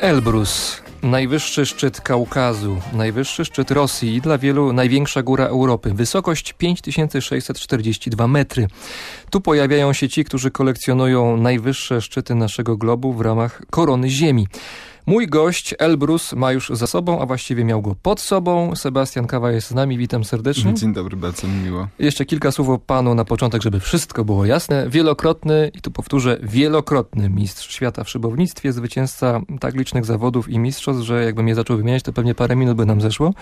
Elbrus. Najwyższy szczyt Kaukazu, najwyższy szczyt Rosji i dla wielu największa góra Europy. Wysokość 5642 metry. Tu pojawiają się ci, którzy kolekcjonują najwyższe szczyty naszego globu w ramach korony Ziemi. Mój gość Elbrus ma już za sobą, a właściwie miał go pod sobą. Sebastian Kawa jest z nami, witam serdecznie. Dzień dobry, bardzo mi miło. Jeszcze kilka słów o panu na początek, żeby wszystko było jasne. Wielokrotny, i tu powtórzę, wielokrotny mistrz świata w szybownictwie, zwycięzca tak licznych zawodów i mistrzostw, że jakbym je zaczął wymieniać, to pewnie parę minut by nam zeszło.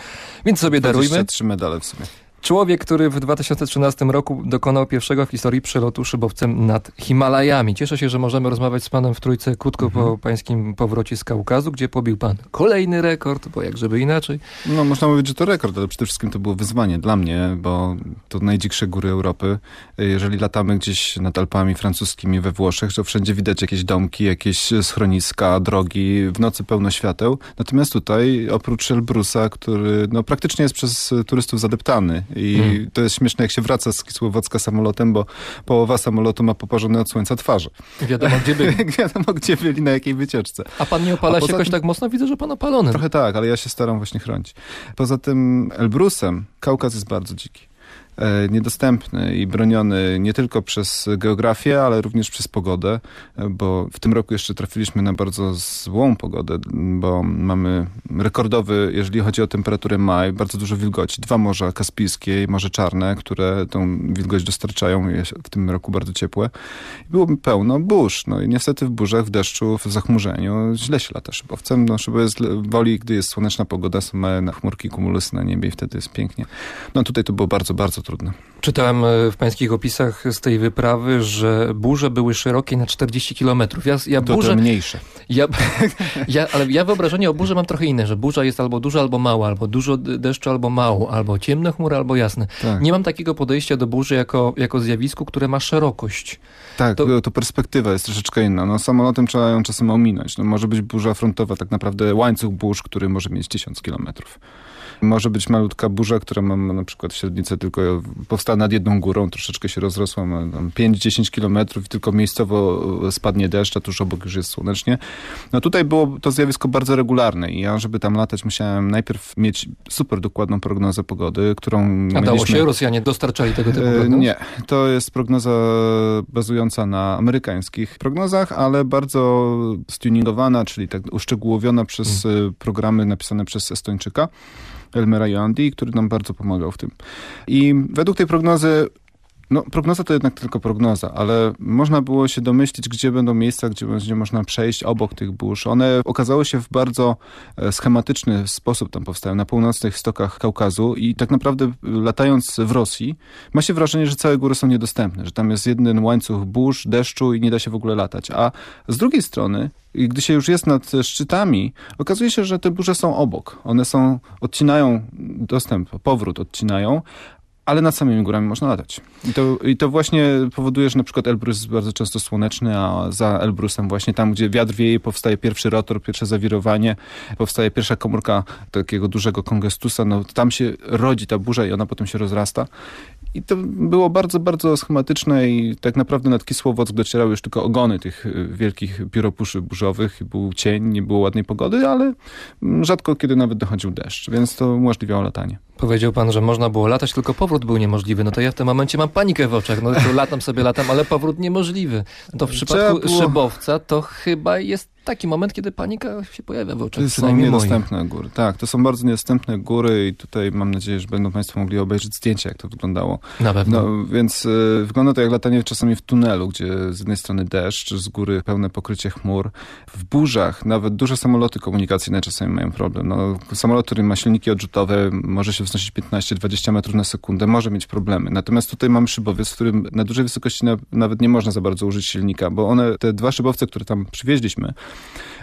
Więc sobie darujmy. trzy medale w sumie. Człowiek, który w 2013 roku dokonał pierwszego w historii przelotu szybowcem nad Himalajami. Cieszę się, że możemy rozmawiać z panem w trójce krótko mhm. po pańskim powrocie z Kaukazu, gdzie pobił pan kolejny rekord, bo jak żeby inaczej. No można mówić, że to rekord, ale przede wszystkim to było wyzwanie dla mnie, bo to najdziksze góry Europy. Jeżeli latamy gdzieś nad Alpami francuskimi we Włoszech, to wszędzie widać jakieś domki, jakieś schroniska, drogi, w nocy pełno świateł. Natomiast tutaj oprócz Elbrusa, który no, praktycznie jest przez turystów zadeptany i hmm. to jest śmieszne, jak się wraca z Kisłowocka samolotem, bo połowa samolotu ma poparzone od słońca twarze. Wiadomo, gdzie byli. Wiadomo, gdzie byli, na jakiej wycieczce. A pan nie opala się jakoś tym... tak mocno? Widzę, że pan opalony. Trochę tak, ale ja się staram właśnie chronić. Poza tym Elbrusem Kaukaz jest bardzo dziki. E, niedostępny i broniony nie tylko przez geografię, ale również przez pogodę, e, bo w tym roku jeszcze trafiliśmy na bardzo złą pogodę, bo mamy rekordowy, jeżeli chodzi o temperaturę maj, bardzo dużo wilgoci. Dwa morza kaspijskie i Morze Czarne, które tą wilgoć dostarczają, w tym roku bardzo ciepłe. Było pełno burz. No i niestety w burzach, w deszczu, w zachmurzeniu źle się lata szybowcem. No szybo jest woli, gdy jest słoneczna pogoda, są małe chmurki, kumulusy na niebie i wtedy jest pięknie. No tutaj to było bardzo, bardzo trudne. Czytałem e, w pańskich opisach z tej wyprawy, że burze były szerokie na 40 kilometrów. Ja, ja burze, to mniejsze. Ja, ja, ale ja wyobrażenie o burze mam trochę inne, że burza jest albo duża, albo mała, albo dużo deszczu, albo mało, albo ciemne chmury, albo jasne. Tak. Nie mam takiego podejścia do burzy jako, jako zjawisku, które ma szerokość. Tak, to, to perspektywa jest troszeczkę inna. No, samolotem trzeba ją czasem ominąć. No, może być burza frontowa, tak naprawdę łańcuch burz, który może mieć 1000 kilometrów. Może być malutka burza, która ma na przykład średnicę tylko powstała nad jedną górą, troszeczkę się rozrosła, ma 5-10 kilometrów i tylko miejscowo spadnie deszcz, a tuż obok już jest słonecznie. No tutaj było to zjawisko bardzo regularne i ja, żeby tam latać, musiałem najpierw mieć super dokładną prognozę pogody, którą A mieliśmy... dało się? Rosjanie dostarczali tego typu e, prognoz? Nie. To jest prognoza bazująca na amerykańskich prognozach, ale bardzo stuningowana, czyli tak uszczegółowiona przez hmm. programy napisane przez Estończyka. Elmera Joandi, który nam bardzo pomagał w tym. I według tej prognozy no, prognoza to jednak tylko prognoza, ale można było się domyślić, gdzie będą miejsca, gdzie będzie można przejść obok tych burz. One okazały się w bardzo e, schematyczny sposób tam powstają, na północnych stokach Kaukazu i tak naprawdę latając w Rosji, ma się wrażenie, że całe góry są niedostępne, że tam jest jeden łańcuch burz, deszczu i nie da się w ogóle latać. A z drugiej strony, gdy się już jest nad szczytami, okazuje się, że te burze są obok. One są, odcinają dostęp, powrót odcinają, ale nad samymi górami można latać. I to, I to właśnie powoduje, że na przykład Elbrus jest bardzo często słoneczny, a za Elbrusem właśnie tam, gdzie wiatr wieje, powstaje pierwszy rotor, pierwsze zawirowanie, powstaje pierwsza komórka takiego dużego kongestusa, no tam się rodzi ta burza i ona potem się rozrasta. I to było bardzo, bardzo schematyczne i tak naprawdę nad Kisłowock docierały już tylko ogony tych y, wielkich pióropuszy burzowych. Był cień, nie było ładnej pogody, ale rzadko kiedy nawet dochodził deszcz, więc to umożliwiało latanie. Powiedział pan, że można było latać, tylko powrót był niemożliwy. No to ja w tym momencie mam panikę w oczach. No to latam sobie, latam, ale powrót niemożliwy. To w przypadku było... szybowca to chyba jest taki moment, kiedy panika się pojawia w oczach. To są niedostępne moje. góry. Tak, to są bardzo niedostępne góry i tutaj mam nadzieję, że będą Państwo mogli obejrzeć zdjęcia, jak to wyglądało. Na pewno. No, więc y, wygląda to jak latanie czasami w tunelu, gdzie z jednej strony deszcz, z góry pełne pokrycie chmur. W burzach nawet duże samoloty komunikacyjne czasami mają problem. No, samolot, który ma silniki odrzutowe, może się wznosić 15-20 metrów na sekundę, może mieć problemy. Natomiast tutaj mamy szybowiec, w którym na dużej wysokości na, nawet nie można za bardzo użyć silnika, bo one, te dwa szybowce, które tam przywieźliśmy,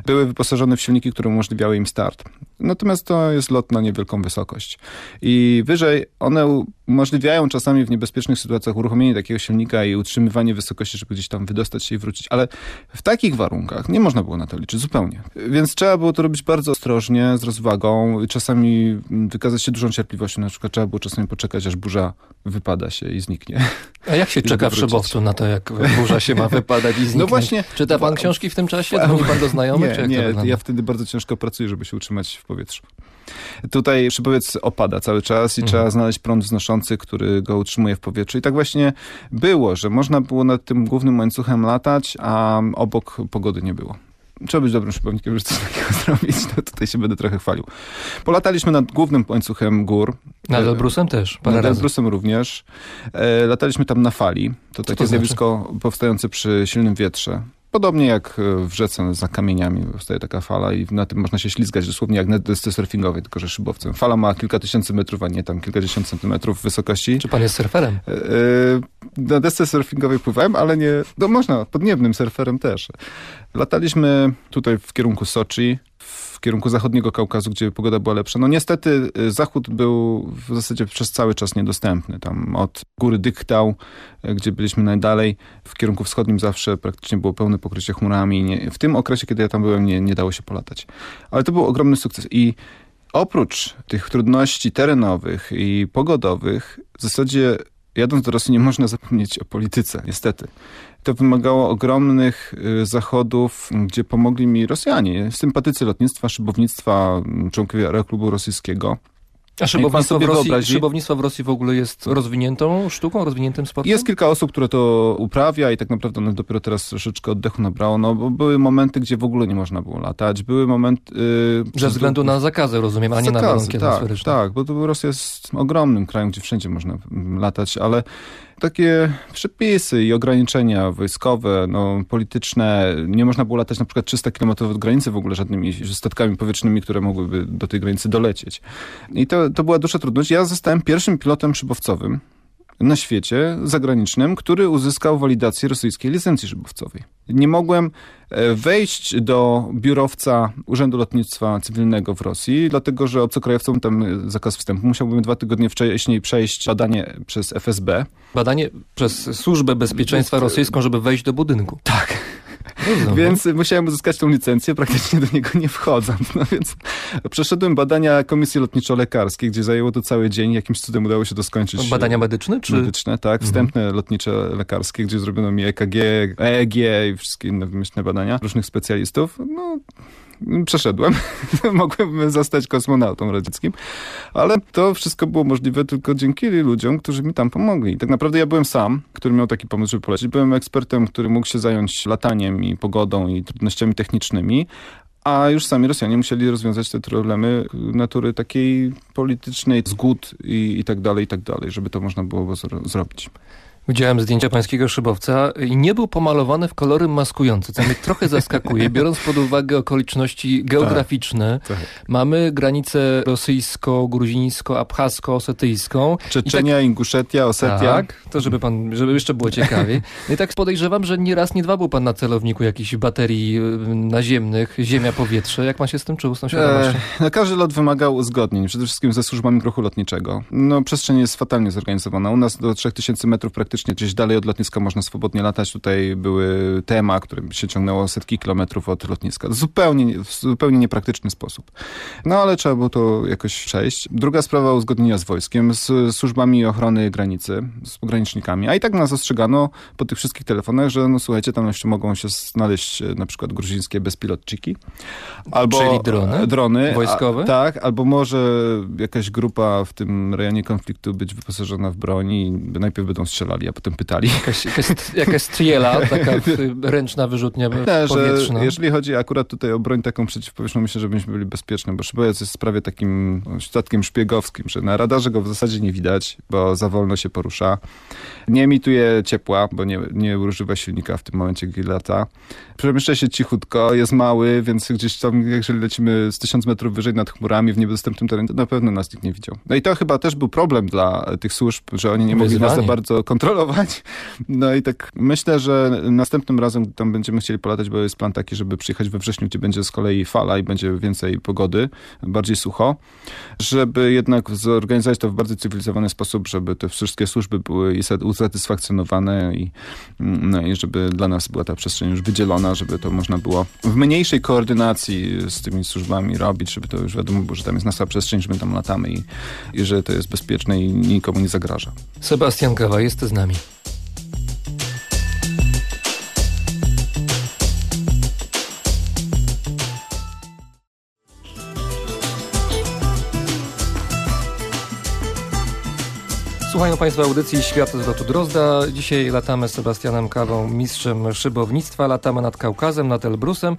były wyposażone w silniki, które umożliwiały im start. Natomiast to jest lot na niewielką wysokość. I wyżej one umożliwiają czasami w niebezpiecznych sytuacjach uruchomienie takiego silnika i utrzymywanie wysokości, żeby gdzieś tam wydostać się i wrócić. Ale w takich warunkach nie można było na to liczyć zupełnie. Więc trzeba było to robić bardzo ostrożnie, z rozwagą. Czasami wykazać się dużą cierpliwością. Na przykład trzeba było czasami poczekać, aż burza wypada się i zniknie. A jak się czeka w Szybowcu na to, jak burza się ma wypadać i zniknąć? No właśnie. Czyta pan książki w tym czasie? Dzwoni pan do znajomych? Nie, nie ja wtedy bardzo ciężko pracuję, żeby się utrzymać w powietrzu. Tutaj szybowiec opada cały czas i mhm. trzeba znaleźć prąd wznoszący, który go utrzymuje w powietrzu. I tak właśnie było, że można było nad tym głównym łańcuchem latać, a obok pogody nie było trzeba być dobrym szybownikiem, żeby coś takiego zrobić. No tutaj się będę trochę chwalił. Polataliśmy nad głównym łańcuchem gór. Nad Elbrusem też, parę Nad Elbrusem również. E, lataliśmy tam na fali. To takie to zjawisko znaczy? powstające przy silnym wietrze. Podobnie jak e, w rzece za kamieniami powstaje taka fala i na tym można się ślizgać dosłownie jak na desce surfingowej, tylko że szybowcem. Fala ma kilka tysięcy metrów, a nie tam kilkadziesiąt centymetrów wysokości. Czy pan jest surferem? E, e, na desce surfingowej pływałem, ale nie, no można, podniebnym surferem też. Lataliśmy tutaj w kierunku Soczi, kierunku zachodniego Kaukazu, gdzie pogoda była lepsza. No niestety y, zachód był w zasadzie przez cały czas niedostępny. Tam od góry Dyktał, y, gdzie byliśmy najdalej, w kierunku wschodnim zawsze praktycznie było pełne pokrycie chmurami. Nie, w tym okresie, kiedy ja tam byłem, nie, nie dało się polatać. Ale to był ogromny sukces i oprócz tych trudności terenowych i pogodowych, w zasadzie jadąc do Rosji nie można zapomnieć o polityce, niestety. To wymagało ogromnych y, zachodów, gdzie pomogli mi Rosjanie, sympatycy lotnictwa, szybownictwa, członkowie Aeroklubu Rosyjskiego. A szybownictwo w, Rosji, szybownictwo w Rosji w ogóle jest rozwiniętą sztuką, rozwiniętym sportem? Jest kilka osób, które to uprawia i tak naprawdę one dopiero teraz troszeczkę oddechu nabrało, no bo były momenty, gdzie w ogóle nie można było latać. Były momenty... Yy, Ze względu na zakazy, rozumiem, a nie zakazy, na warunki tak, atmosferyczne. Tak, bo Rosja jest ogromnym krajem, gdzie wszędzie można latać, ale takie przepisy i ograniczenia wojskowe, no, polityczne. Nie można było latać na przykład 300 km od granicy w ogóle żadnymi statkami powietrznymi, które mogłyby do tej granicy dolecieć. I to, to była duża trudność. Ja zostałem pierwszym pilotem szybowcowym na świecie zagranicznym, który uzyskał walidację rosyjskiej licencji szybowcowej. Nie mogłem e, wejść do biurowca Urzędu Lotnictwa Cywilnego w Rosji, dlatego że obcokrajowcom tam e, zakaz wstępu. Musiałbym dwa tygodnie wcześniej przejść badanie przez FSB. Badanie przez Służbę Bezpieczeństwa Rosyjską, żeby wejść do budynku. Tak. No, więc musiałem uzyskać tą licencję, praktycznie do niego nie wchodząc. No więc przeszedłem badania Komisji Lotniczo-Lekarskiej, gdzie zajęło to cały dzień. Jakimś cudem udało się to skończyć. Badania medyczne? Czy... Medyczne, tak. Mhm. Wstępne mhm. lotnicze lekarskie, gdzie zrobiono mi EKG, EEG i wszystkie inne wymyślne badania różnych specjalistów. No, przeszedłem. Mogłem zostać kosmonautą radzieckim. Ale to wszystko było możliwe tylko dzięki ludziom, którzy mi tam pomogli. Tak naprawdę ja byłem sam, który miał taki pomysł, żeby polecieć. Byłem ekspertem, który mógł się zająć lataniem i pogodą i trudnościami technicznymi, a już sami Rosjanie musieli rozwiązać te problemy natury takiej politycznej, zgód i, i tak dalej, i tak dalej, żeby to można było zrobić. Widziałem zdjęcia pańskiego szybowca i nie był pomalowany w kolory maskujące, co mnie trochę zaskakuje, biorąc pod uwagę okoliczności geograficzne. Tak, tak. Mamy granicę rosyjsko-gruzińsko-abchasko-osetyjską. Czeczenia, tak, Inguszetia, Osetia. Tak, to żeby pan, żeby jeszcze było ciekawiej. No i tak podejrzewam, że nie raz, nie dwa był pan na celowniku jakichś baterii naziemnych, ziemia-powietrze. Jak pan się z tym czuł, z tą świadomością? E, każdy lot wymagał uzgodnień, przede wszystkim ze służbami ruchu lotniczego. No, przestrzeń jest fatalnie zorganizowana. U nas do 3000 metrów praktycznie praktycznie gdzieś dalej od lotniska można swobodnie latać. Tutaj były tema, które się ciągnęło setki kilometrów od lotniska. Zupełnie, w zupełnie niepraktyczny sposób. No ale trzeba było to jakoś przejść. Druga sprawa uzgodnienia z wojskiem, z służbami ochrony granicy, z pogranicznikami. A i tak nas ostrzegano po tych wszystkich telefonach, że no słuchajcie, tam jeszcze mogą się znaleźć e, na przykład gruzińskie bezpilotczyki. Albo Czyli drony? Drony. Wojskowe? A, tak, albo może jakaś grupa w tym rejonie konfliktu być wyposażona w broń i najpierw będą strzelali a potem pytali. Jakaś, jakaś, jakaś striela, taka ręczna wyrzutnia Nie, powietrzna. Że jeżeli chodzi akurat tutaj o broń taką przeciwpowietrzną, myślę, że byśmy byli bezpieczni, bo szybowiec jest prawie takim statkiem szpiegowskim, że na radarze go w zasadzie nie widać, bo za wolno się porusza. Nie emituje ciepła, bo nie, nie używa silnika w tym momencie, gdy lata. Przemieszcza się cichutko, jest mały, więc gdzieś tam, jeżeli lecimy z tysiąc metrów wyżej nad chmurami w niedostępnym terenie, to na pewno nas nikt nie widział. No i to chyba też był problem dla tych służb, że oni nie mogli nas za bardzo kontrolować No i tak myślę, że następnym razem, gdy tam będziemy chcieli polatać, bo jest plan taki, żeby przyjechać we wrześniu, gdzie będzie z kolei fala i będzie więcej pogody, bardziej sucho, żeby jednak zorganizować to w bardzo cywilizowany sposób, żeby te wszystkie służby były usatysfakcjonowane i, no i żeby dla nas była ta przestrzeń już wydzielona, żeby to można było w mniejszej koordynacji z tymi służbami robić, żeby to już wiadomo było, że tam jest nasza przestrzeń, że my tam latamy i, i że to jest bezpieczne i nikomu nie zagraża. Sebastian Kawa jest z nami. Słuchają Państwo audycji Świat z lotu Drozda. Dzisiaj latamy z Sebastianem Kawą, mistrzem szybownictwa. Latamy nad Kaukazem, nad Elbrusem.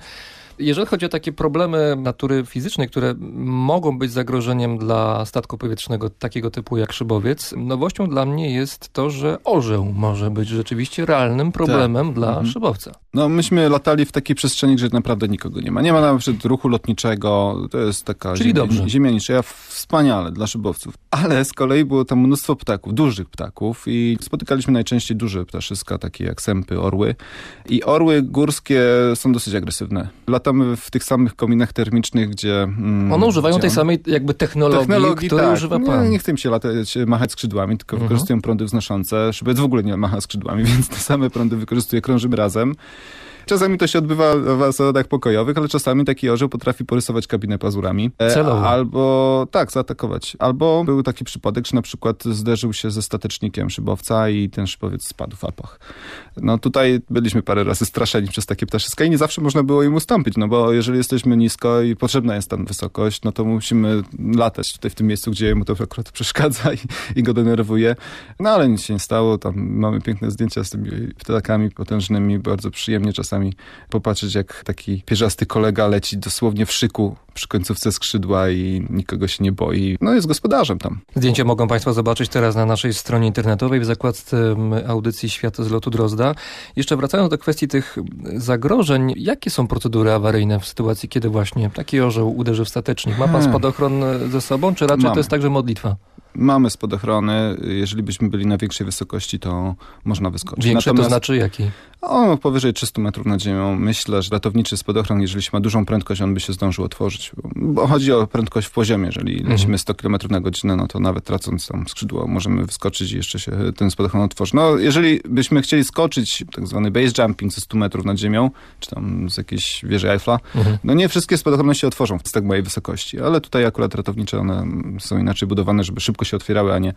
Jeżeli chodzi o takie problemy natury fizycznej, które mogą być zagrożeniem dla statku powietrznego takiego typu jak szybowiec, nowością dla mnie jest to, że orzeł może być rzeczywiście realnym problemem tak. dla mhm. szybowca. No myśmy latali w takiej przestrzeni, gdzie naprawdę nikogo nie ma. Nie ma nawet ruchu lotniczego, to jest taka Czyli ziemia, dobrze. ziemia niczyja, wspaniale dla szybowców. Ale z kolei było tam mnóstwo ptaków, dużych ptaków i spotykaliśmy najczęściej duże ptaszyska, takie jak sępy, orły. I orły górskie są dosyć agresywne latamy w tych samych kominach termicznych, gdzie... Mm, One używają gdzie tej samej jakby technologii, technologii której tak. używa pan. Nie, nie chcę im się latać, machać skrzydłami, tylko mhm. wykorzystują prądy wznoszące. Szybec w ogóle nie macha skrzydłami, więc te same prądy wykorzystuje, krążymy razem. Czasami to się odbywa w zasadach pokojowych, ale czasami taki orzeł potrafi porysować kabinę pazurami. E, Celowo. Albo, tak, zaatakować. Albo był taki przypadek, że na przykład zderzył się ze statecznikiem szybowca i ten szybowiec spadł w Alpach. No tutaj byliśmy parę razy straszeni przez takie ptaszyska i nie zawsze można było im ustąpić, no bo jeżeli jesteśmy nisko i potrzebna jest tam wysokość, no to musimy latać tutaj w tym miejscu, gdzie mu to akurat przeszkadza i, i go denerwuje. No ale nic się nie stało, tam mamy piękne zdjęcia z tymi ptakami potężnymi, bardzo przyjemnie czasami czasami popatrzeć, jak taki pierzasty kolega leci dosłownie w szyku przy końcówce skrzydła i nikogo się nie boi. No jest gospodarzem tam. Zdjęcia mogą Państwo zobaczyć teraz na naszej stronie internetowej w zakładce audycji Świat z lotu Drozda. Jeszcze wracając do kwestii tych zagrożeń, jakie są procedury awaryjne w sytuacji, kiedy właśnie taki orzeł uderzy w statecznik? Ma Pan spadochron ze sobą, czy raczej Mam. to jest także modlitwa? Mamy spadochrony. Jeżeli byśmy byli na większej wysokości, to można wyskoczyć. Większe Natomiast, to znaczy jaki? O, powyżej 300 metrów nad ziemią. Myślę, że ratowniczy spadochron, jeżeli ma dużą prędkość, on by się zdążył otworzyć. Bo chodzi o prędkość w poziomie. Jeżeli mhm. lecimy 100 km na godzinę, no to nawet tracąc tam skrzydło, możemy wyskoczyć i jeszcze się ten spadochron otworzy. No, jeżeli byśmy chcieli skoczyć, tak zwany base jumping ze 100 metrów nad ziemią, czy tam z jakiejś wieży Eiffla, mhm. no nie wszystkie spadochrony się otworzą z tak małej wysokości, ale tutaj akurat ratownicze, one są inaczej budowane, żeby szybko się otwierały, a nie,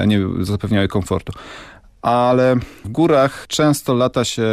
a nie zapewniały komfortu ale w górach często lata się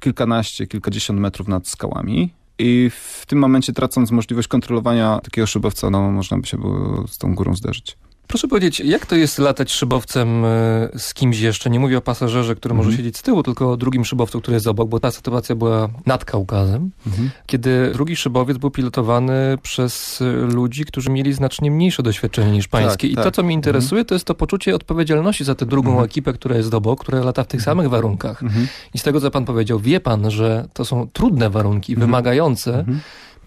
kilkanaście, kilkadziesiąt metrów nad skałami. I w tym momencie tracąc możliwość kontrolowania takiego szybowca, no można by się było z tą górą zderzyć. Proszę powiedzieć, jak to jest latać szybowcem e, z kimś jeszcze? Nie mówię o pasażerze, który może mhm. siedzieć z tyłu, tylko o drugim szybowcu, który jest obok, bo ta sytuacja była nad Kaukazem, mhm. kiedy drugi szybowiec był pilotowany przez ludzi, którzy mieli znacznie mniejsze doświadczenie niż pańskie. Tak, I tak. to, co mnie interesuje, mhm. to jest to poczucie odpowiedzialności za tę drugą mhm. ekipę, która jest obok, która lata w tych mhm. samych warunkach. Mhm. I z tego, co pan powiedział, wie pan, że to są trudne warunki, wymagające,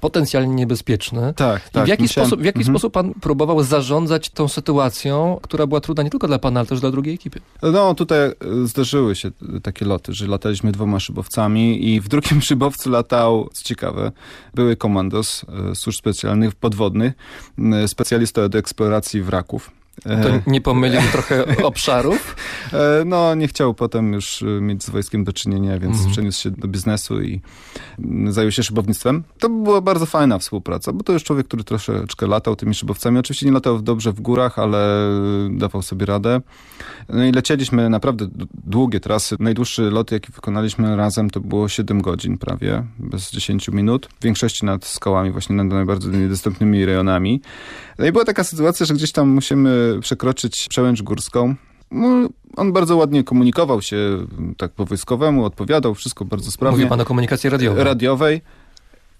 potencjalnie niebezpieczny. Tak, tak. I w jaki, musiałem... sposób, w jaki mhm. sposób pan próbował zarządzać tą sytuacją, która była trudna nie tylko dla pana, ale też dla drugiej ekipy? No tutaj e, zdarzyły się takie loty, że lataliśmy dwoma szybowcami i w drugim szybowcu latał, co ciekawe, były komandos e, służb specjalnych podwodnych, specjalista od eksploracji wraków. To e, nie pomylił trochę obszarów? E, no, nie chciał potem już e, mieć z wojskiem do czynienia, więc mm. przeniósł się do biznesu i mm, zajął się szybownictwem. To była bardzo fajna współpraca, bo to już człowiek, który troszeczkę latał tymi szybowcami. Oczywiście nie latał dobrze w górach, ale dawał sobie radę. No i lecieliśmy naprawdę długie trasy. Najdłuższy lot, jaki wykonaliśmy razem, to było 7 godzin prawie, bez 10 minut. W większości nad skałami, właśnie nad najbardziej niedostępnymi rejonami. No i była taka sytuacja, że gdzieś tam musimy przekroczyć przełęcz górską. No, on bardzo ładnie komunikował się tak po wojskowemu, odpowiadał, wszystko bardzo sprawnie. Mówi pan o komunikacji radiowej. Radiowej.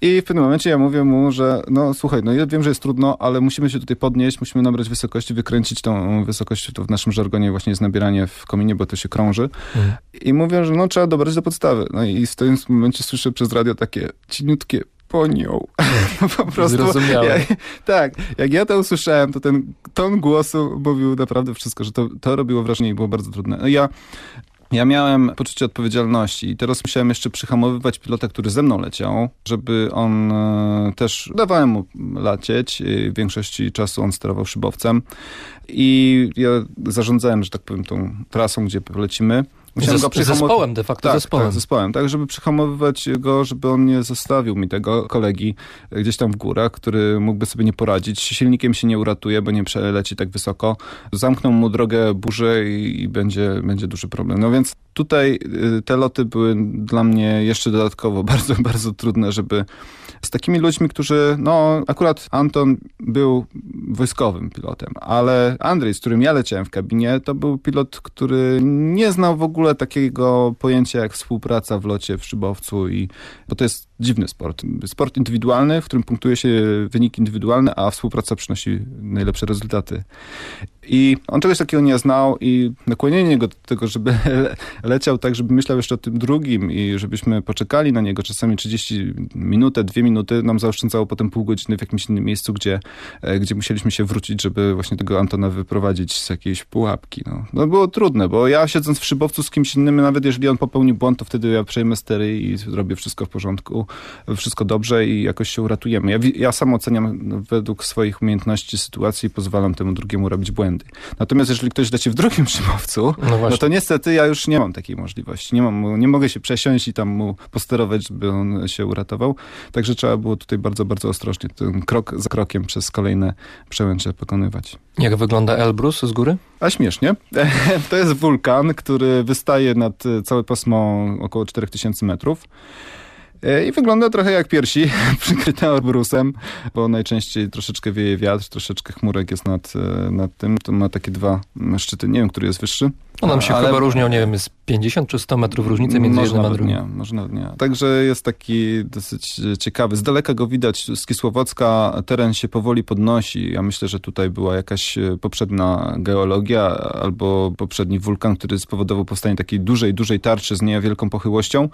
I w pewnym momencie ja mówię mu, że no słuchaj, no ja wiem, że jest trudno, ale musimy się tutaj podnieść, musimy nabrać wysokości, wykręcić tą wysokość, to w naszym żargonie właśnie jest nabieranie w kominie, bo to się krąży. Mhm. I mówię, że no trzeba dobrać do podstawy. No i w tym momencie słyszę przez radio takie cieniutkie po nią. po prostu. Zrozumiałem. tak, jak ja to usłyszałem, to ten ton głosu mówił naprawdę wszystko, że to, to robiło wrażenie i było bardzo trudne. No ja ja miałem poczucie odpowiedzialności i teraz musiałem jeszcze przyhamowywać pilota, który ze mną leciał, żeby on e, też, dawałem mu lecieć, w większości czasu on sterował szybowcem i ja zarządzałem, że tak powiem, tą trasą, gdzie polecimy. Musiałem go zespołem de facto, tak, zespołem. Tak, zespołem, tak, żeby przyhamowywać go, żeby on nie zostawił mi tego kolegi gdzieś tam w górach, który mógłby sobie nie poradzić. Silnikiem się nie uratuje, bo nie przeleci tak wysoko. Zamkną mu drogę burzy i, i będzie, będzie duży problem. No więc tutaj y, te loty były dla mnie jeszcze dodatkowo bardzo, bardzo trudne, żeby z takimi ludźmi, którzy, no akurat Anton był wojskowym pilotem, ale Andrzej, z którym ja leciałem w kabinie, to był pilot, który nie znał w ogóle takiego pojęcia jak współpraca w locie w szybowcu i, bo to jest dziwny sport. Sport indywidualny, w którym punktuje się wynik indywidualny, a współpraca przynosi najlepsze rezultaty. I on czegoś takiego nie znał i nakłonienie go do tego, żeby leciał tak, żeby myślał jeszcze o tym drugim i żebyśmy poczekali na niego czasami 30 minut, dwie minuty, nam zaoszczędzało potem pół godziny w jakimś innym miejscu, gdzie, e, gdzie musieliśmy się wrócić, żeby właśnie tego Antona wyprowadzić z jakiejś pułapki. No, no było trudne, bo ja siedząc w szybowcu z kimś innym, nawet jeżeli on popełni błąd, to wtedy ja przejmę stery i zrobię wszystko w porządku, wszystko dobrze i jakoś się uratujemy. Ja, ja sam oceniam według swoich umiejętności sytuacji i pozwalam temu drugiemu robić błędy. Natomiast jeżeli ktoś leci w drugim szybowcu, no, no, to niestety ja już nie mam takiej możliwości. Nie, mam, nie mogę się przesiąść i tam mu posterować, żeby on się uratował. Także trzeba było tutaj bardzo, bardzo ostrożnie ten krok za krokiem przez kolejne przełęcze pokonywać. Jak wygląda Elbrus z góry? A śmiesznie. To jest wulkan, który wystaje nad całe pasmo około 4000 metrów. E, I wygląda trochę jak piersi przykryte orbrusem, bo najczęściej troszeczkę wieje wiatr, troszeczkę chmurek jest nad, e, nad tym. To ma takie dwa szczyty. Nie wiem, który jest wyższy. No nam się ale... chyba różnią, nie wiem, jest 50 czy 100 metrów różnicy między jednym a drugim. Nie, może nawet nie. Także jest taki dosyć ciekawy. Z daleka go widać z Kisłowocka, teren się powoli podnosi. Ja myślę, że tutaj była jakaś e, poprzednia geologia albo poprzedni wulkan, który spowodował powstanie takiej dużej, dużej tarczy z niewielką pochyłością.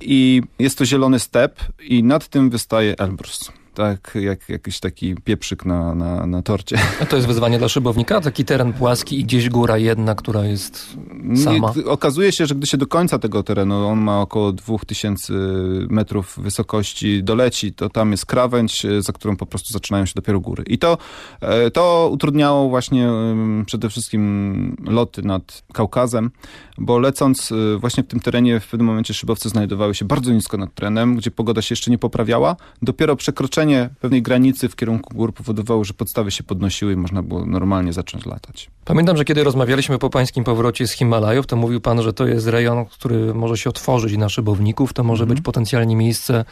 I jest to zielony step i nad tym wystaje Elbrus tak jak jakiś taki pieprzyk na, na, na torcie. A to jest wyzwanie dla szybownika? Taki teren płaski i gdzieś góra jedna, która jest sama? Okazuje się, że gdy się do końca tego terenu, on ma około 2000 metrów wysokości, doleci, to tam jest krawędź, za którą po prostu zaczynają się dopiero góry. I to, e, to utrudniało właśnie przede wszystkim loty nad Kaukazem, bo lecąc e, właśnie w tym terenie w pewnym momencie szybowce znajdowały się bardzo nisko nad trenem, gdzie pogoda się jeszcze nie poprawiała. Dopiero przekroczenie przekroczenie pewnej granicy w kierunku gór powodowało, że podstawy się podnosiły i można było normalnie zacząć latać. Pamiętam, że kiedy rozmawialiśmy po pańskim powrocie z Himalajów, to mówił pan, że to jest rejon, który może się otworzyć na szybowników, to może mhm. być potencjalnie miejsce,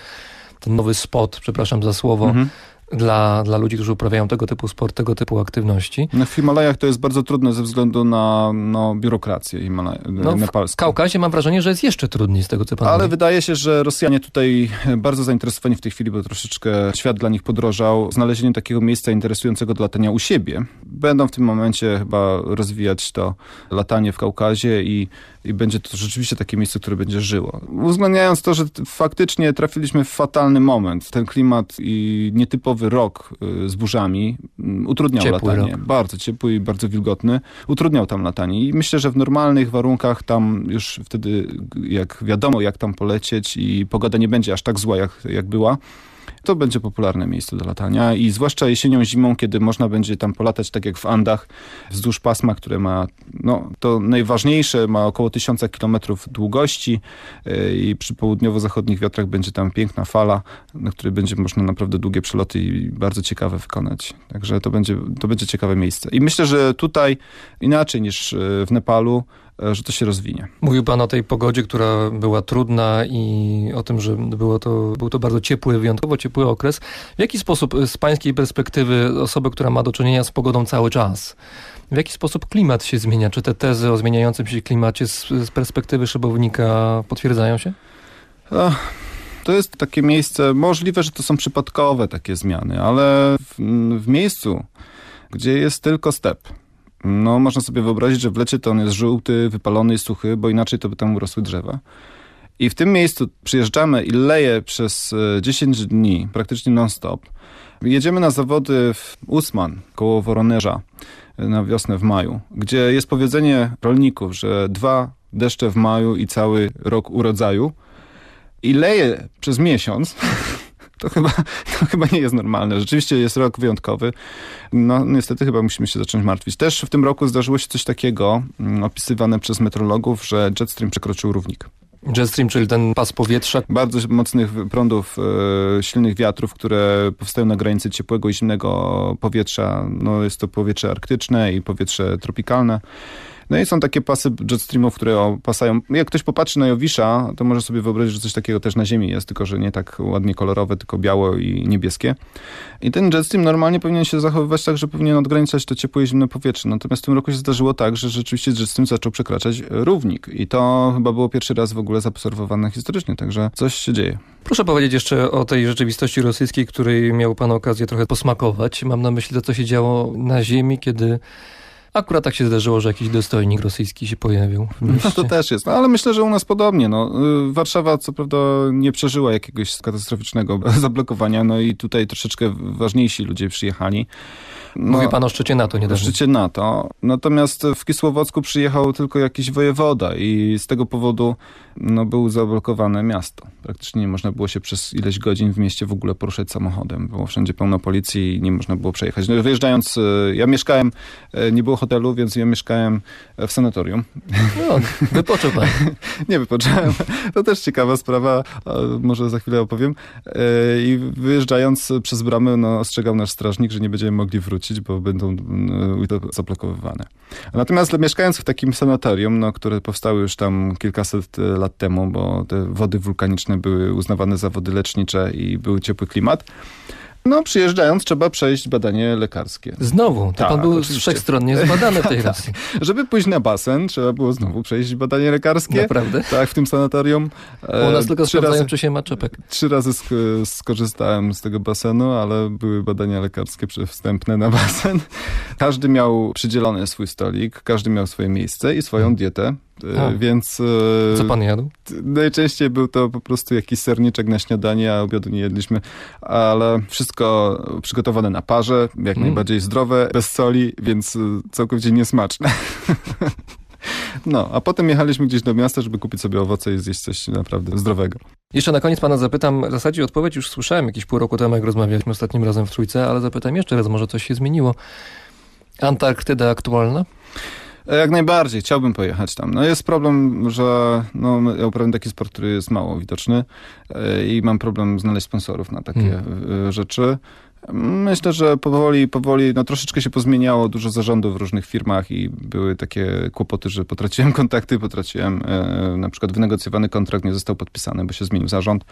ten nowy spot, przepraszam za słowo, mhm dla, dla ludzi, którzy uprawiają tego typu sport, tego typu aktywności. No w Himalajach to jest bardzo trudne ze względu na no, biurokrację Himalaj, no, nepalską. W Kaukazie mam wrażenie, że jest jeszcze trudniej z tego, co pan Ale mówi. wydaje się, że Rosjanie tutaj bardzo zainteresowani w tej chwili, bo troszeczkę świat dla nich podrożał, znalezieniem takiego miejsca interesującego do latania u siebie. Będą w tym momencie chyba rozwijać to latanie w Kaukazie i i będzie to rzeczywiście takie miejsce, które będzie żyło. Uwzględniając to, że faktycznie trafiliśmy w fatalny moment. Ten klimat i nietypowy rok y, z burzami mm, utrudniał ciepły latanie. Rok. Bardzo ciepły i bardzo wilgotny. Utrudniał tam latanie i myślę, że w normalnych warunkach tam już wtedy, jak wiadomo, jak tam polecieć i pogoda nie będzie aż tak zła, jak, jak była, to będzie popularne miejsce do latania i zwłaszcza jesienią, zimą, kiedy można będzie tam polatać tak jak w Andach, wzdłuż pasma, które ma, no to najważniejsze, ma około tysiąca kilometrów długości e, i przy południowo-zachodnich wiatrach będzie tam piękna fala, na której będzie można naprawdę długie przeloty i bardzo ciekawe wykonać. Także to będzie, to będzie ciekawe miejsce. I myślę, że tutaj inaczej niż e, w Nepalu, że to się rozwinie. Mówił pan o tej pogodzie, która była trudna i o tym, że było to, był to bardzo ciepły, wyjątkowo ciepły okres. W jaki sposób e, z pańskiej perspektywy osoby, która ma do czynienia z pogodą cały czas, w jaki sposób klimat się zmienia? Czy te tezy o zmieniającym się klimacie z, z perspektywy szybownika potwierdzają się? To jest takie miejsce, możliwe, że to są przypadkowe takie zmiany, ale w, w miejscu, gdzie jest tylko step, no, można sobie wyobrazić, że w lecie to on jest żółty, wypalony i suchy, bo inaczej to by tam urosły drzewa. I w tym miejscu przyjeżdżamy i leje przez 10 e, dni, praktycznie non-stop. Jedziemy na zawody w Usman, koło Woronerza, e, na wiosnę w maju, gdzie jest powiedzenie rolników, że dwa deszcze w maju i cały rok urodzaju i leje przez miesiąc, to chyba, to chyba nie jest normalne. Rzeczywiście jest rok wyjątkowy. No niestety chyba musimy się zacząć martwić. Też w tym roku zdarzyło się coś takiego, mm, opisywane przez meteorologów, że jetstream przekroczył równik. Jetstream, czyli ten pas powietrza. Bardzo mocnych prądów, e, silnych wiatrów, które powstają na granicy ciepłego i zimnego powietrza. No, jest to powietrze arktyczne i powietrze tropikalne. No i są takie pasy jetstreamów, które opasają. Jak ktoś popatrzy na Jowisza, to może sobie wyobrazić, że coś takiego też na Ziemi jest, tylko że nie tak ładnie kolorowe, tylko biało i niebieskie. I ten jetstream normalnie powinien się zachowywać tak, że powinien odgraniczać to ciepłe i zimne powietrze. Natomiast w tym roku się zdarzyło tak, że rzeczywiście jetstream zaczął przekraczać równik. I to chyba było pierwszy raz w ogóle zaobserwowane historycznie, także coś się dzieje. Proszę powiedzieć jeszcze o tej rzeczywistości rosyjskiej, której miał pan okazję trochę posmakować. Mam na myśli to, co się działo na Ziemi, kiedy Akurat tak się zdarzyło, że jakiś dostojnik rosyjski się pojawił. No to też jest, no, ale myślę, że u nas podobnie. No. Y, Warszawa co prawda nie przeżyła jakiegoś katastroficznego zablokowania, no i tutaj troszeczkę ważniejsi ludzie przyjechali. No, Mówi pan o szczycie NATO niedawno. O szczycie NATO. Natomiast w Kisłowocku przyjechał tylko jakiś wojewoda i z tego powodu no, był zablokowane miasto. Praktycznie nie można było się przez ileś godzin w mieście w ogóle poruszać samochodem. Było wszędzie pełno policji i nie można było przejechać. No, wyjeżdżając, y, ja mieszkałem, y, nie było hotelu, więc ja mieszkałem w sanatorium. No, wypoczął pan. nie wypocząłem. To też ciekawa sprawa, może za chwilę opowiem. Y, I wyjeżdżając przez bramę, no, ostrzegał nasz strażnik, że nie będziemy mogli wrócić, bo będą zablokowywane. Natomiast mieszkając w takim sanatorium, no, które powstały już tam kilkaset lat temu, bo te wody wulkaniczne były uznawane za wody lecznicze i był ciepły klimat, no, przyjeżdżając trzeba przejść badanie lekarskie. Znowu? To tak, pan był oczywiście. wszechstronnie zbadany w tej tak. Rosji. Żeby pójść na basen, trzeba było znowu przejść badanie lekarskie. Naprawdę? Tak, w tym sanatorium. U nas tylko sprawdzają, razy, czy się ma czepek. Trzy razy sk skorzystałem z tego basenu, ale były badania lekarskie wstępne na basen. Każdy miał przydzielony swój stolik, każdy miał swoje miejsce i swoją dietę. A. Więc... Co pan jadł? Najczęściej był to po prostu jakiś serniczek na śniadanie, a obiadu nie jedliśmy, ale wszystko przygotowane na parze, jak mm. najbardziej zdrowe, bez soli, więc całkowicie niesmaczne. No, a potem jechaliśmy gdzieś do miasta, żeby kupić sobie owoce i zjeść coś naprawdę zdrowego. Jeszcze na koniec pana zapytam, w zasadzie odpowiedź już słyszałem jakieś pół roku temu, jak rozmawialiśmy ostatnim razem w Trójce, ale zapytam jeszcze raz, może coś się zmieniło. Antarktyda aktualna? E, jak najbardziej, chciałbym pojechać tam. No jest problem, że no, ja uprawiam taki sport, który jest mało widoczny e, i mam problem znaleźć sponsorów na takie hmm. rzeczy. Myślę, że powoli, powoli, no troszeczkę się pozmieniało, dużo zarządów w różnych firmach i były takie kłopoty, że potraciłem kontakty, potraciłem e, na przykład wynegocjowany kontrakt nie został podpisany, bo się zmienił zarząd,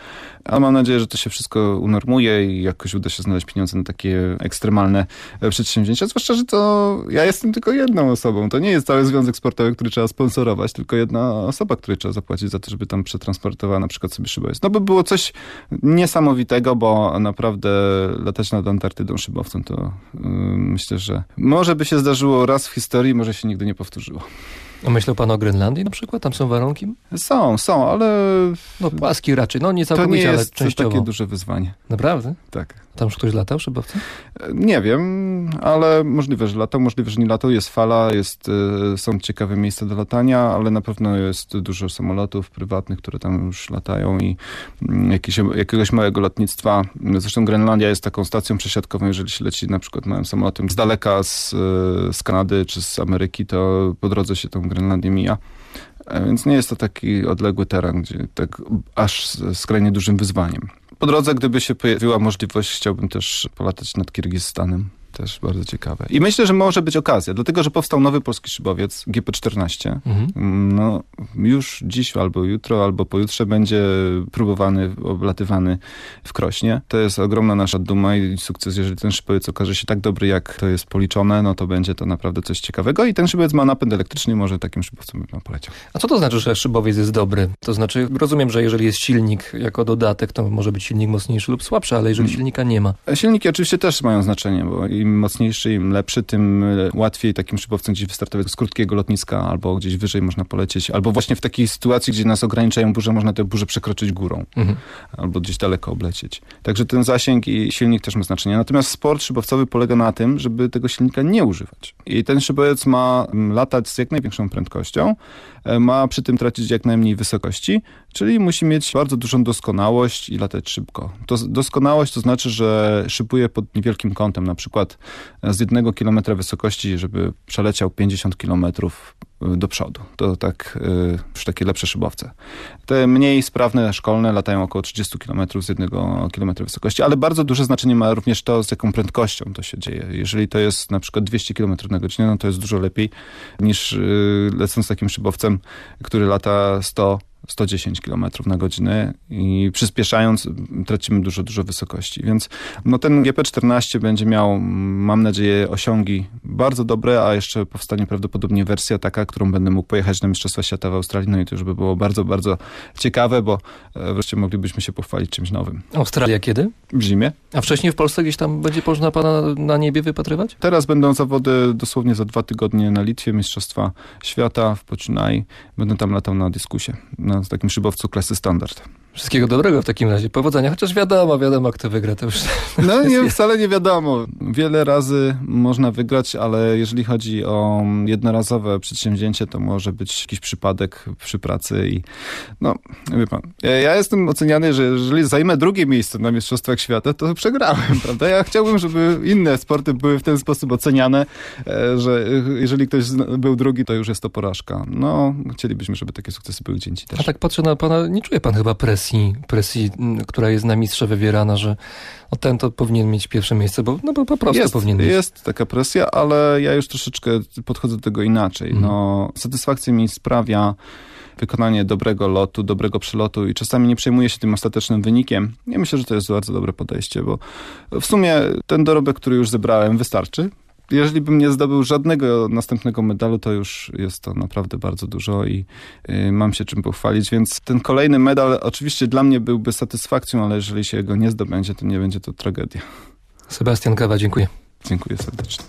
ale mam nadzieję, że to się wszystko unormuje i jakoś uda się znaleźć pieniądze na takie ekstremalne e, przedsięwzięcia, zwłaszcza, że to ja jestem tylko jedną osobą, to nie jest cały związek sportowy, który trzeba sponsorować, tylko jedna osoba, której trzeba zapłacić za to, żeby tam przetransportowała na przykład sobie szybę. No by było coś niesamowitego, bo naprawdę latać nad Antarktydą szybowcem, to yy, myślę, że może by się zdarzyło raz w historii, może się nigdy nie powtórzyło. A myślał pan o Grenlandii na przykład? Tam są warunki? Są, są, ale... No płaski raczej, no nie całkowicie, to nie jest ale częściowo. takie duże wyzwanie. Naprawdę? Tak. Tam już ktoś latał, szybowcem? Nie wiem, ale możliwe, że latał, możliwe, że nie latał. Jest fala, jest, y, są ciekawe miejsca do latania, ale na pewno jest dużo samolotów prywatnych, które tam już latają i mm, jakiegoś małego lotnictwa. Zresztą Grenlandia jest taką stacją przesiadkową, jeżeli się leci na przykład małym samolotem z daleka, z, y, z Kanady czy z Ameryki, to po drodze się tą Grenlandię mija. E, więc nie jest to taki odległy teren, gdzie tak aż skrajnie dużym wyzwaniem. Po drodze, gdyby się pojawiła możliwość, chciałbym też polatać nad Kirgistanem też bardzo ciekawe. I myślę, że może być okazja, dlatego, że powstał nowy polski szybowiec, GP14. Mhm. No, już dziś albo jutro, albo pojutrze będzie próbowany, oblatywany w Krośnie. To jest ogromna nasza duma i sukces. Jeżeli ten szybowiec okaże się tak dobry, jak to jest policzone, no to będzie to naprawdę coś ciekawego i ten szybowiec ma napęd elektryczny, może takim szybowcem bym poleciał. A co to znaczy, że szybowiec jest dobry? To znaczy, rozumiem, że jeżeli jest silnik jako dodatek, to może być silnik mocniejszy lub słabszy, ale jeżeli hmm. silnika nie ma. Silniki oczywiście też mają znaczenie, bo i im mocniejszy, im lepszy, tym łatwiej takim szybowcem gdzieś wystartować z krótkiego lotniska albo gdzieś wyżej można polecieć. Albo właśnie w takiej sytuacji, gdzie nas ograniczają burze, można tę burzę przekroczyć górą. Mhm. Albo gdzieś daleko oblecieć. Także ten zasięg i silnik też ma znaczenie. Natomiast sport szybowcowy polega na tym, żeby tego silnika nie używać. I ten szybowiec ma latać z jak największą prędkością, e, ma przy tym tracić jak najmniej wysokości, czyli musi mieć bardzo dużą doskonałość i latać szybko. To doskonałość to znaczy, że szybuje pod niewielkim kątem, na przykład z jednego kilometra wysokości, żeby przeleciał 50 kilometrów y, do przodu. To tak y, już takie lepsze szybowce. Te mniej sprawne szkolne latają około 30 km z jednego kilometra wysokości, ale bardzo duże znaczenie ma również to, z jaką prędkością to się dzieje. Jeżeli to jest na przykład 200 km na godzinę, no to jest dużo lepiej niż lecąc takim szybowcem, który lata 100 110 km na godzinę i przyspieszając tracimy dużo, dużo wysokości. Więc no, ten GP14 będzie miał, mam nadzieję, osiągi bardzo dobre, a jeszcze powstanie prawdopodobnie wersja taka, którą będę mógł pojechać na Mistrzostwa Świata w Australii. No i to już by było bardzo, bardzo ciekawe, bo e, wreszcie moglibyśmy się pochwalić czymś nowym. Australia kiedy? W zimie. A wcześniej w Polsce gdzieś tam będzie można pana na niebie wypatrywać? Teraz będą zawody dosłownie za dwa tygodnie na Litwie, Mistrzostwa Świata w Poczynaj. Będę tam latał na dyskusie, na takim szybowcu klasy standard. Wszystkiego dobrego w takim razie. Powodzenia, chociaż wiadomo, wiadomo, kto wygra. To już no nie, wcale nie wiadomo. Wiele razy można wygrać, ale jeżeli chodzi o jednorazowe przedsięwzięcie, to może być jakiś przypadek przy pracy i no, wie pan, ja jestem oceniany, że jeżeli zajmę drugie miejsce na Mistrzostwach Świata, to przegrałem, prawda? Ja chciałbym, żeby inne sporty były w ten sposób oceniane, e, że jeżeli ktoś był drugi, to już jest to porażka. No, chcielibyśmy, żeby takie sukcesy były dzięki też. A tak patrzę na pana, nie czuje pan chyba presji presji, presji, która jest na mistrze wywierana, że no ten to powinien mieć pierwsze miejsce, bo, no, bo po prostu jest, powinien mieć. Jest taka presja, ale ja już troszeczkę podchodzę do tego inaczej. Mhm. No, satysfakcję mi sprawia wykonanie dobrego lotu, dobrego przelotu i czasami nie przejmuję się tym ostatecznym wynikiem. Ja myślę, że to jest bardzo dobre podejście, bo w sumie ten dorobek, który już zebrałem, wystarczy jeżeli bym nie zdobył żadnego następnego medalu, to już jest to naprawdę bardzo dużo i y, mam się czym pochwalić, więc ten kolejny medal oczywiście dla mnie byłby satysfakcją, ale jeżeli się go nie zdobędzie, to nie będzie to tragedia. Sebastian Kawa, dziękuję. Dziękuję serdecznie.